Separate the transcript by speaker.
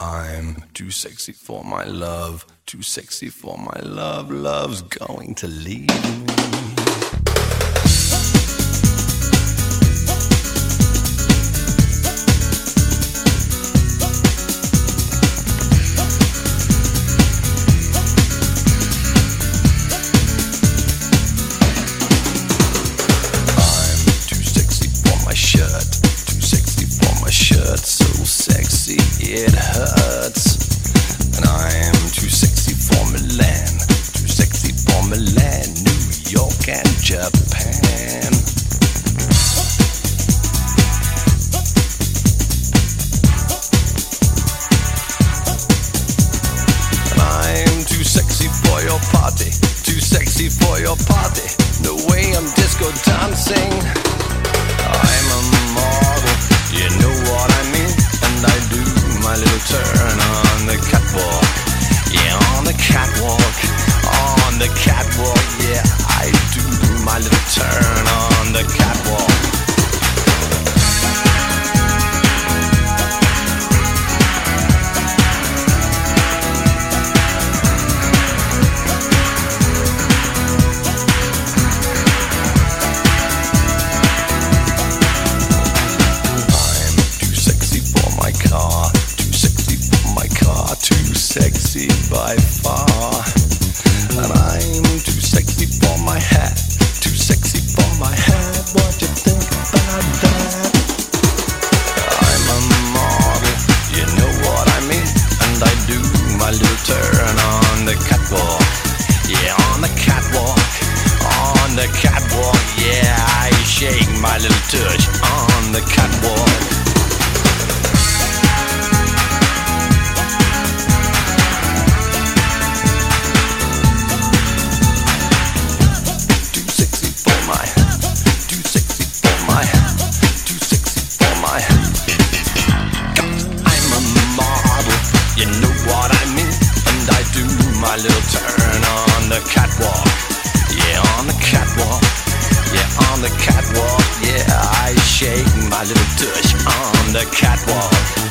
Speaker 1: I'm too sexy for my love, too sexy for my love. Love's going to leave me. It hurts. And I'm too sexy for Milan, too sexy for Milan, New York and Japan. And I'm too sexy for your party, too sexy for your party. The way I'm disco dancing. Turn on the catwalk. Yeah, on the catwalk, on the catwalk. By far. You know what I mean, and I do my little turn on the catwalk. Yeah, on the catwalk. Yeah, on the catwalk. Yeah, I shake my little tush on the catwalk.